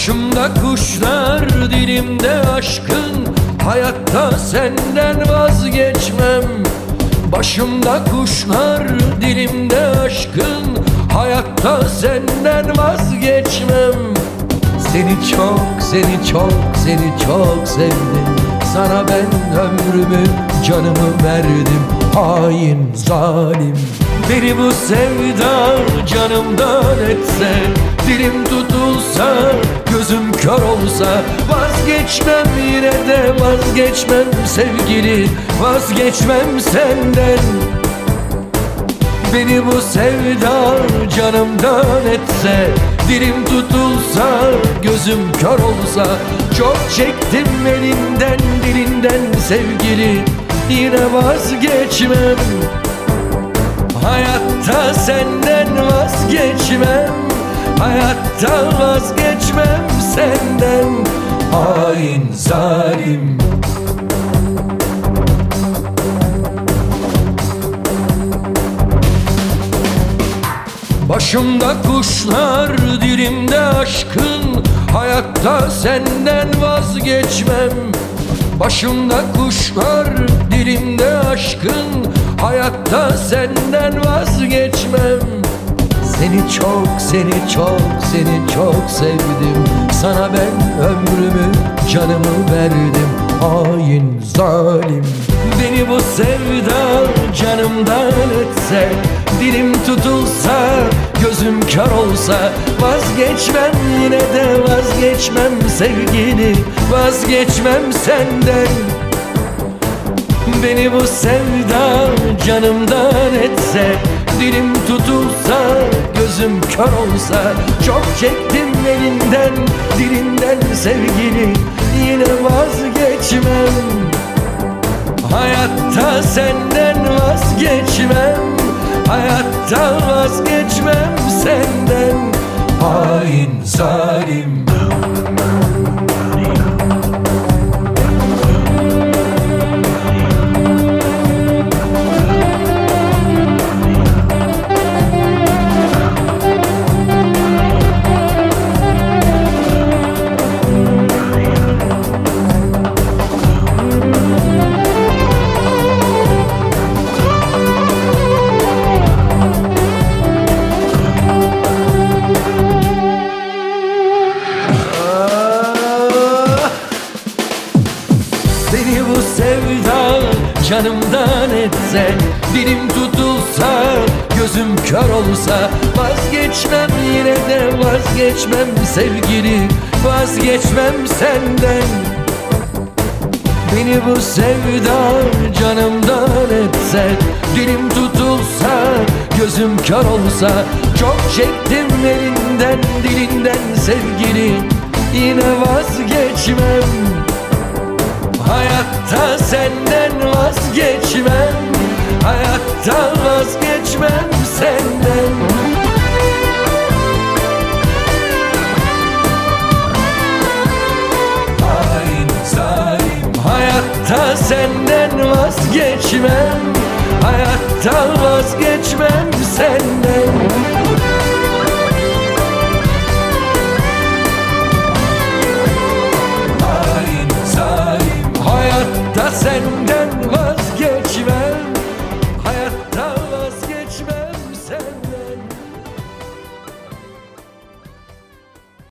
Başımda kuşlar dilimde aşkın. Hayatta senden vazgeçmem. Başımda kuşlar dilimde aşkın. Hayatta senden vazgeçmem. Seni çok seni çok seni çok sevdim Sana ben ömrümü canımı verdim Hain zalim. Beni bu sevda canımdan etse Dilim tutulsa gözüm kör olsa Vazgeçmem yine de vazgeçmem sevgili Vazgeçmem senden. Beni bu sevda canımdan etse Dilim tutulsa gözüm kör olsa Çok çektim elinden sevgili Yine vazgeçmem. Hayatta senden vazgeçmem. Hayatta vazgeçmem senden Hain zalim. Başımda kuşlar dilimde aşkın. Hayatta senden vazgeçmem Başımda kuşlar dilimde aşkın. Hayatta senden vazgeçmem. Seni çok seni çok seni çok sevdim. Sana ben ömrümü canımı verdim. Hain zalim. Beni bu sevda canımdan etse Dilim tutulsa gözüm kör olsa Vazgeçmem yine de vazgeçmem sevgili Vazgeçmem senden. Beni bu sevda canımdan etse Dilim tutulsa gözüm kör olsa Çok çektim elinden dilinden sevgili Yine vazgeçmem. Hayatta senden vazgeçmem Hayatta vazgeçmem senden. Hain zalim Beni bu sevda canımdan etse Dilim tutulsa gözüm kör olsa Vazgeçmem yine de vazgeçmem sevgili Vazgeçmem senden. Beni bu sevda canımdan etse Dilim tutulsa gözüm kör olsa Çok çektim elinden dilinden sevgili Yine vazgeçmem Hayatta senden vazgeçmem. Hayatta vazgeçmem senden. Hayatta senden vazgeçmem. Hayatta vazgeçmem senden